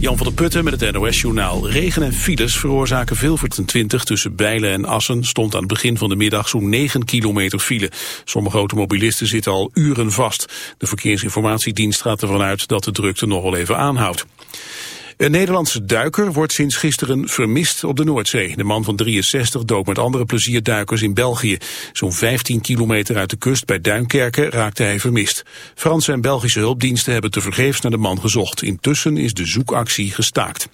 Jan van der Putten met het NOS-journaal. Regen en files veroorzaken veel 20 tussen Bijlen en Assen stond aan het begin van de middag zo'n 9 kilometer file. Sommige automobilisten zitten al uren vast. De Verkeersinformatiedienst gaat ervan uit dat de drukte nog wel even aanhoudt. Een Nederlandse duiker wordt sinds gisteren vermist op de Noordzee. De man van 63 dook met andere plezierduikers in België. Zo'n 15 kilometer uit de kust bij Duinkerken raakte hij vermist. Franse en Belgische hulpdiensten hebben tevergeefs naar de man gezocht. Intussen is de zoekactie gestaakt.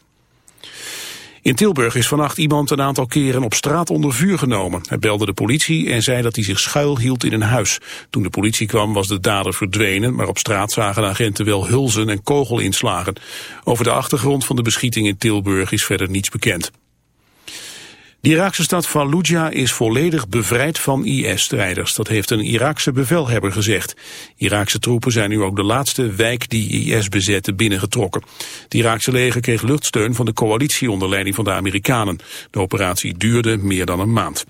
In Tilburg is vannacht iemand een aantal keren op straat onder vuur genomen. Hij belde de politie en zei dat hij zich schuil hield in een huis. Toen de politie kwam was de dader verdwenen, maar op straat zagen agenten wel hulzen en kogelinslagen. Over de achtergrond van de beschieting in Tilburg is verder niets bekend. De Iraakse stad Fallujah is volledig bevrijd van IS-strijders. Dat heeft een Iraakse bevelhebber gezegd. Iraakse troepen zijn nu ook de laatste wijk die IS bezette binnengetrokken. Het Iraakse leger kreeg luchtsteun van de coalitie onder leiding van de Amerikanen. De operatie duurde meer dan een maand.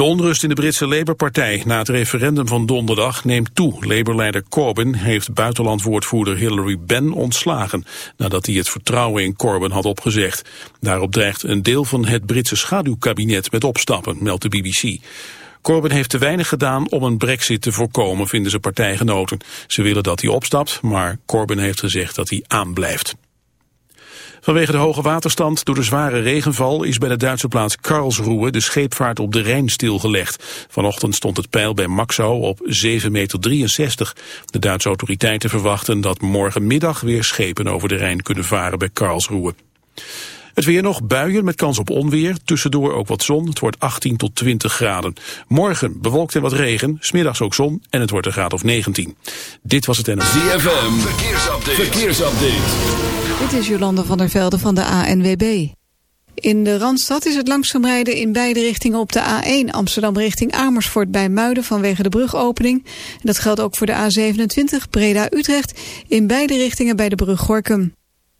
De onrust in de Britse Labour-partij na het referendum van donderdag neemt toe. Labour-leider Corbyn heeft buitenlandwoordvoerder Hillary Benn ontslagen... nadat hij het vertrouwen in Corbyn had opgezegd. Daarop dreigt een deel van het Britse schaduwkabinet met opstappen, meldt de BBC. Corbyn heeft te weinig gedaan om een brexit te voorkomen, vinden zijn partijgenoten. Ze willen dat hij opstapt, maar Corbyn heeft gezegd dat hij aanblijft. Vanwege de hoge waterstand door de zware regenval is bij de Duitse plaats Karlsruhe de scheepvaart op de Rijn stilgelegd. Vanochtend stond het peil bij Maxau op 7,63 meter. De Duitse autoriteiten verwachten dat morgenmiddag weer schepen over de Rijn kunnen varen bij Karlsruhe. Het weer nog buien met kans op onweer. Tussendoor ook wat zon. Het wordt 18 tot 20 graden. Morgen bewolkt en wat regen. Smiddags ook zon. En het wordt een graad of 19. Dit was het NL. ZFM. Verkeersupdate. Verkeersupdate. Dit is Jolande van der Velde van de ANWB. In de Randstad is het langzaam rijden in beide richtingen op de A1 Amsterdam richting Amersfoort bij Muiden vanwege de brugopening. En dat geldt ook voor de A27 Breda-Utrecht in beide richtingen bij de brug Gorkum.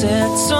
Sunset.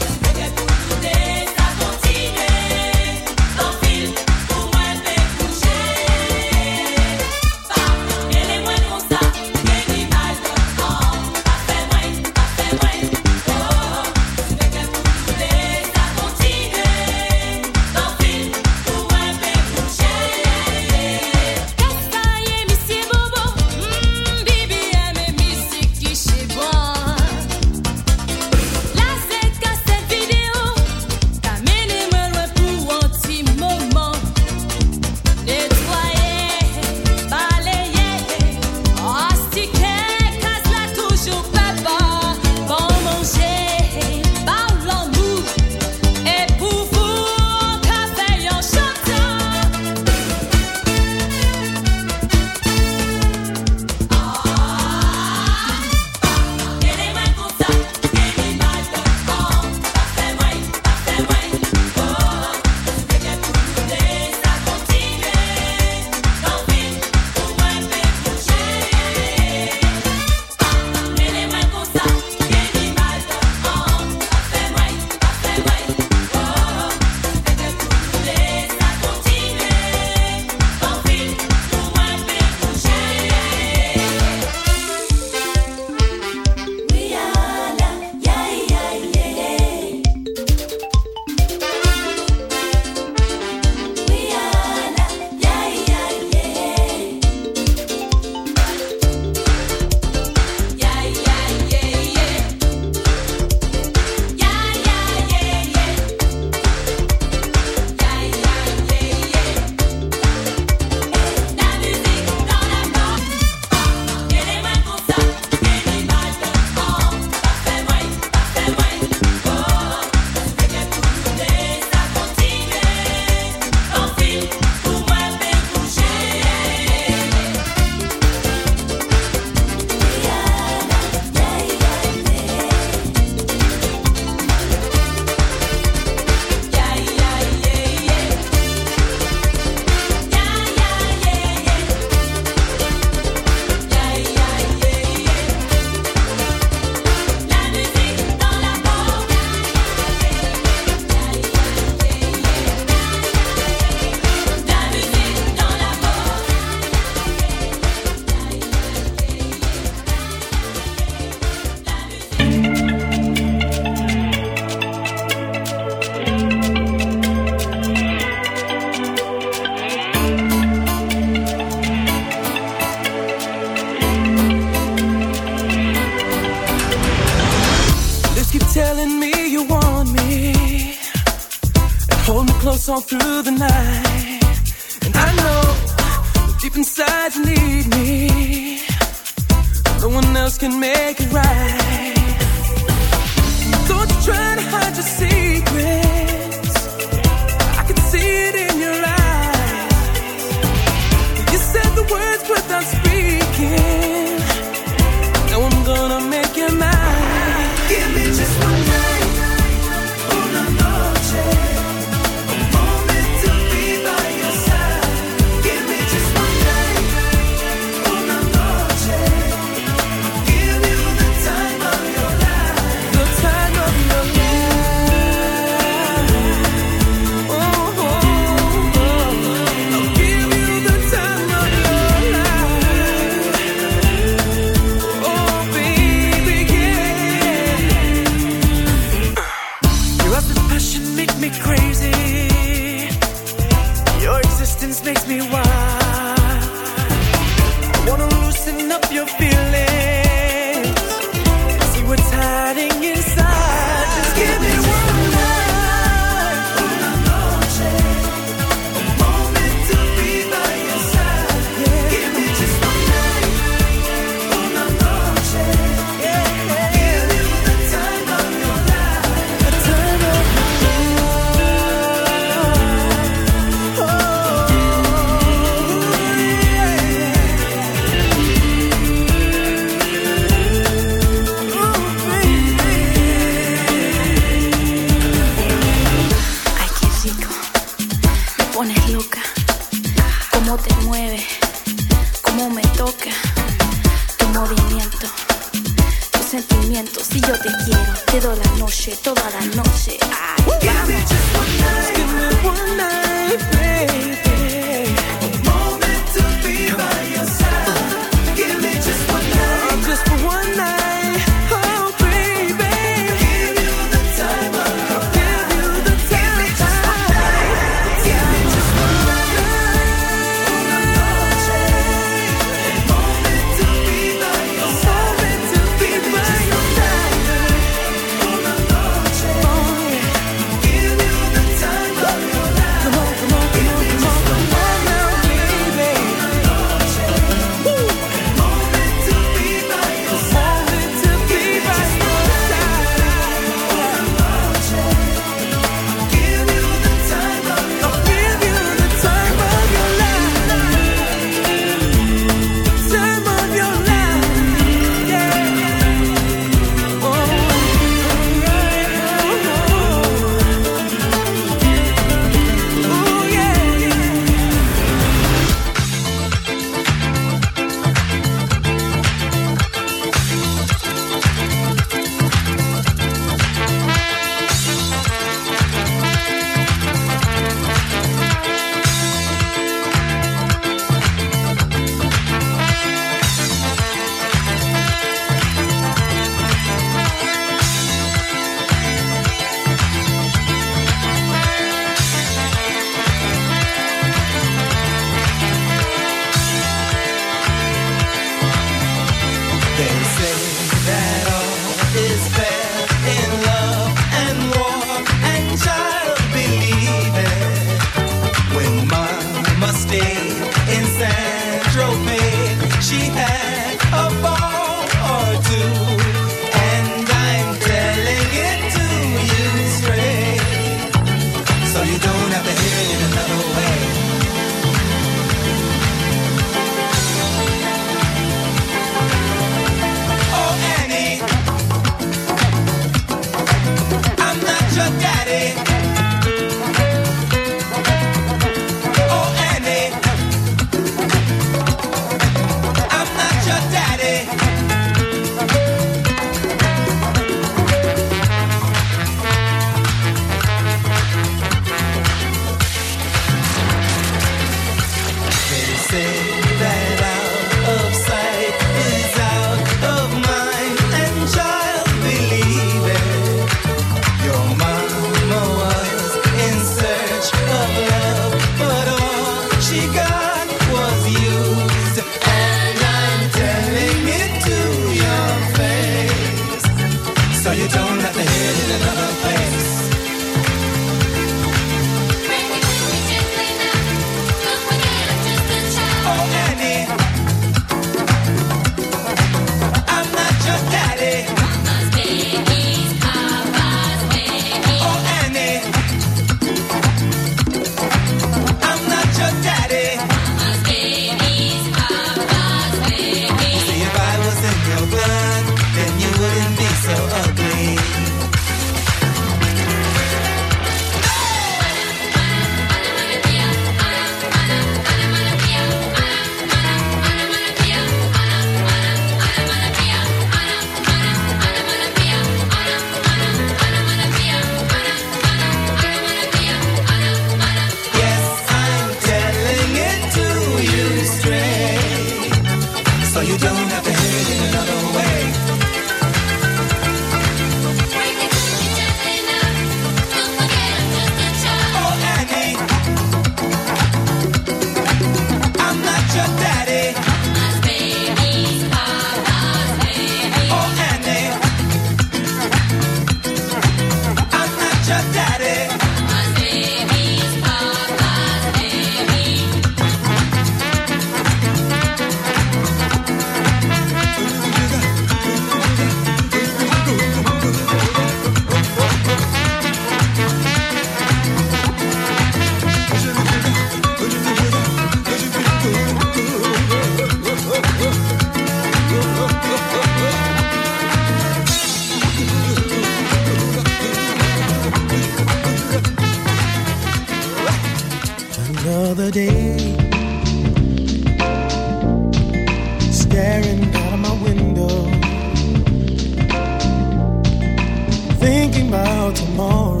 About tomorrow.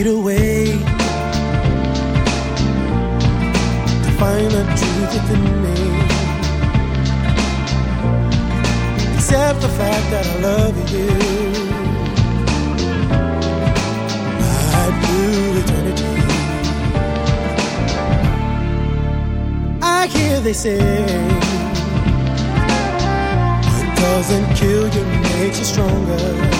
I need a way to find the truth within me. Accept the fact that I love you. Right through eternity. I hear they say, what doesn't kill you makes you stronger.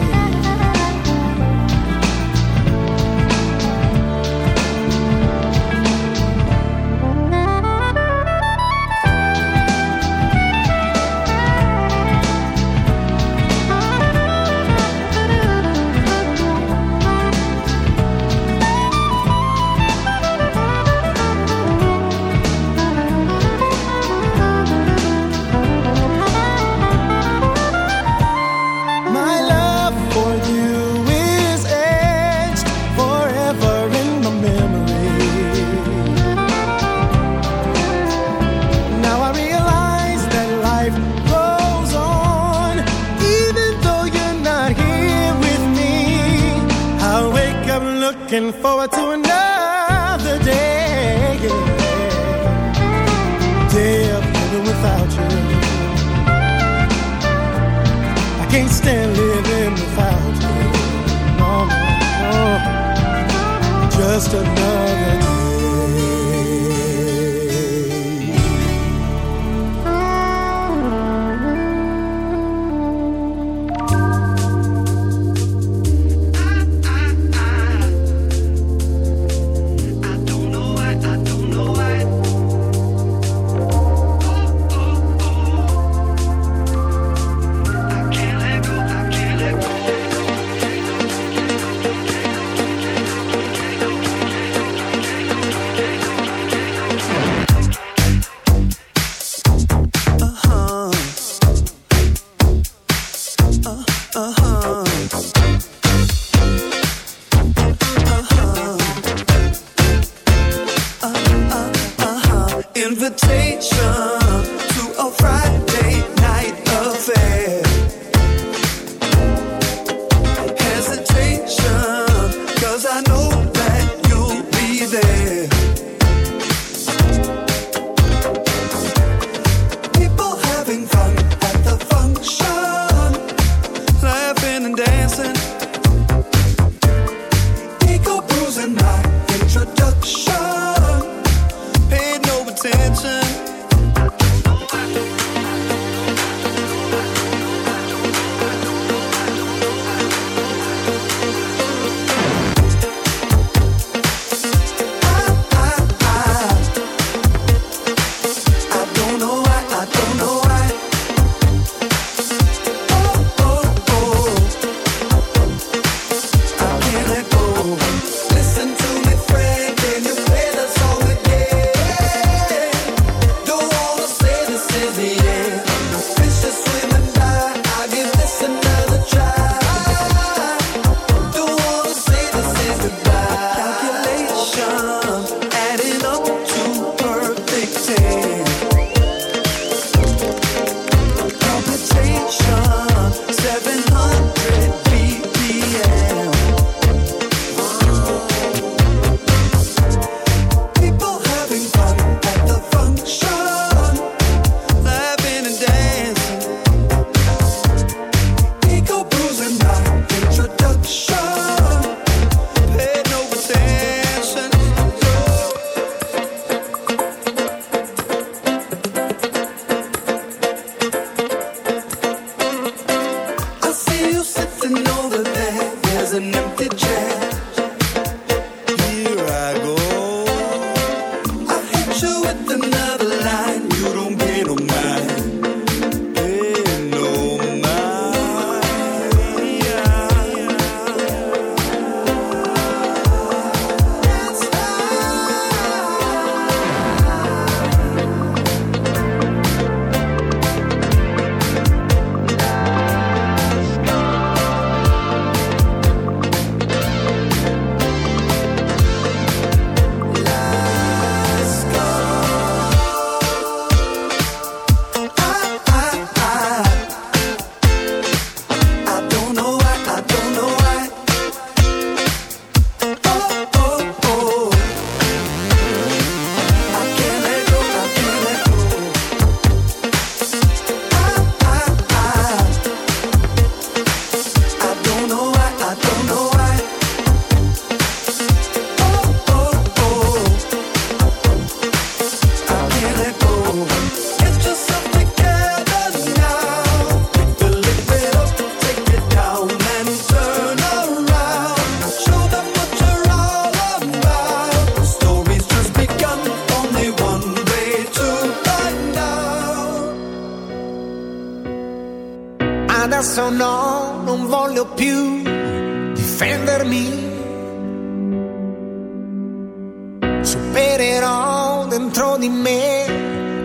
dentro di me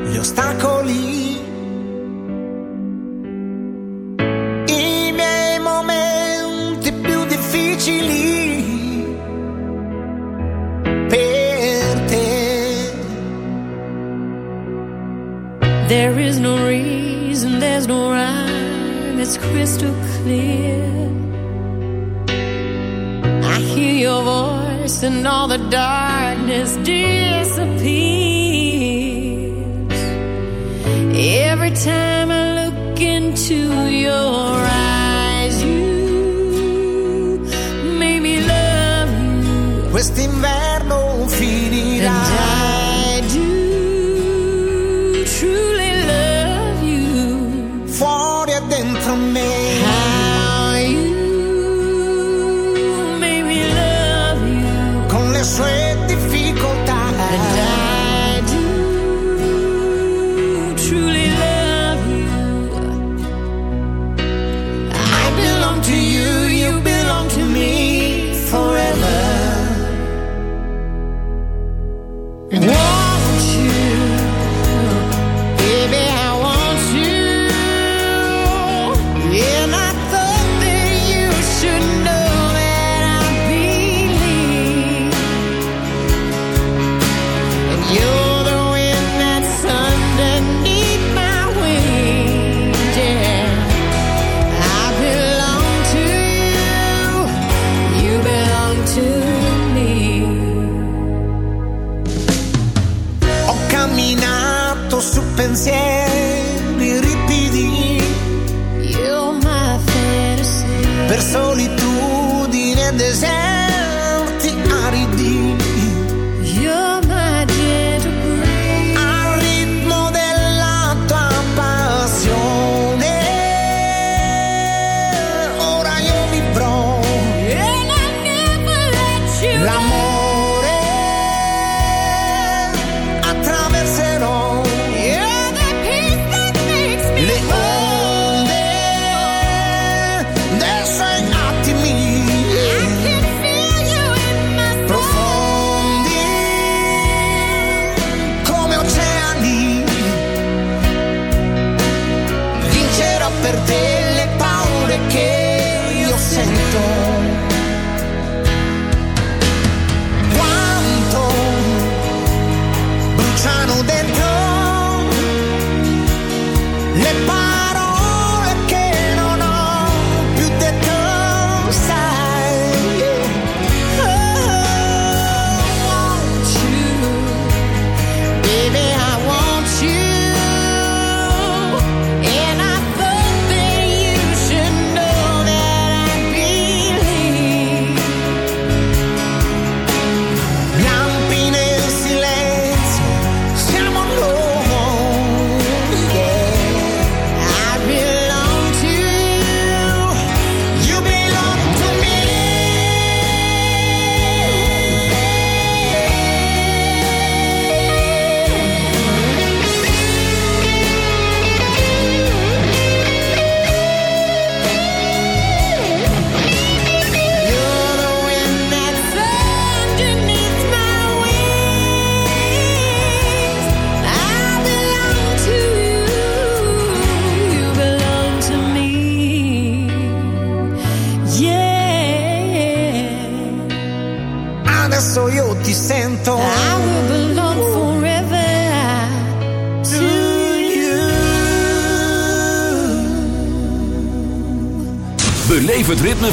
gli ostacoli. I miei momenti più difficili per te. There is no reason, there's no rhyme, it's crystal clear. I hear your voice and all the darkness disappears. Every time I look into your eyes you made me love you. per solitudine e deserta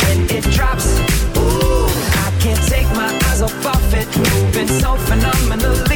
when it drops. I can't take my eyes off it. Moving so phenomenally.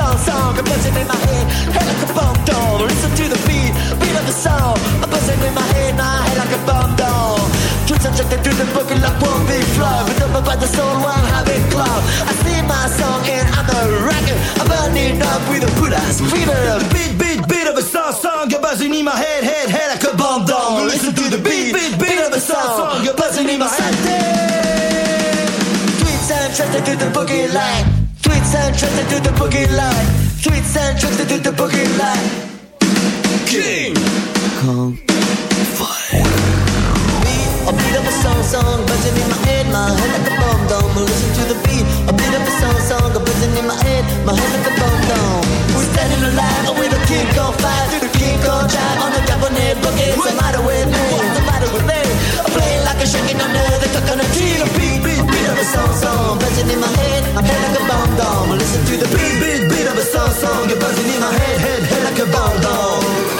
Song, song, a buzzing in my head, head like a bomb doll. Listen to the beat, beat of the song, a buzzing in my head, my head like a bomb doll. And check through the book like one big flow, but up by the soul, one habit club. I sing my song and I'm a rocker, I'm burning up with a put ass fever. Beat, beat, beat of a song, song, a buzzing in my head, head, head like a bomb doll. Listen to the beat, beat, beat of a song, song, a buzzing in my head. Tweets and tricks to the boogie line. Tweets and tricks to the boogie line. Tweets and tricks to the boogie line. King Kong Fire. A beat of a song, song, buzzing in my head, my head like a bomb dome. Listen to the beat, a a song, song, buzzing in my head, my head like a bomb dome. We're standing alive with a king on fire, through the king on drive on the Japanese boogie. What's the matter with me? What's the matter with me? I'm playing like a shaking under the coconut tree. The beat, beat, beat of a song, song, buzzing in my head, my head like a bomb dome. Listen to the beat, beat, beat of a song, song, you're buzzing in my head, head, head like a bomb dome.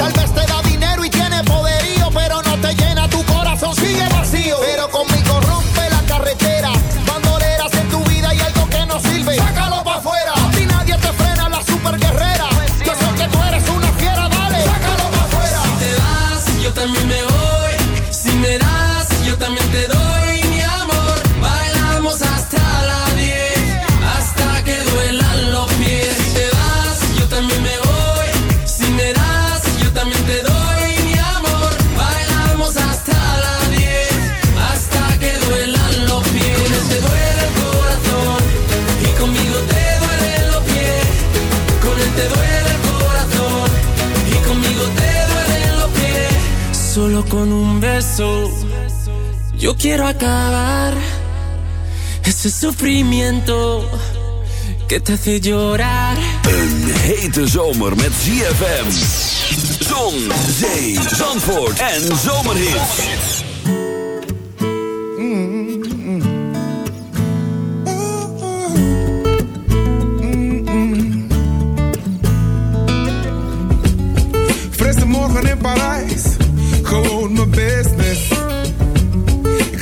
Tal vez Yo quiero acabar ese sufrimiento que te hace llorar. Een hete zomer met ZFM. Zon, zee, zandvoort en zomerhit. Freste morgen in Parijs, gewoon mijn business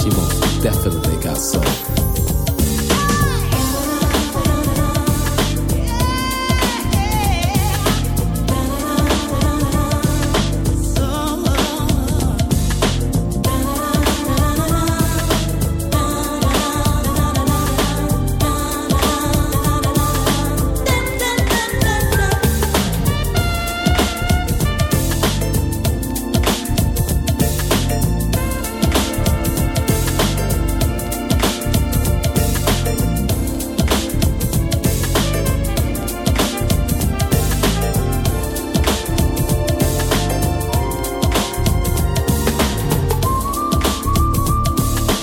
She most definitely got soul.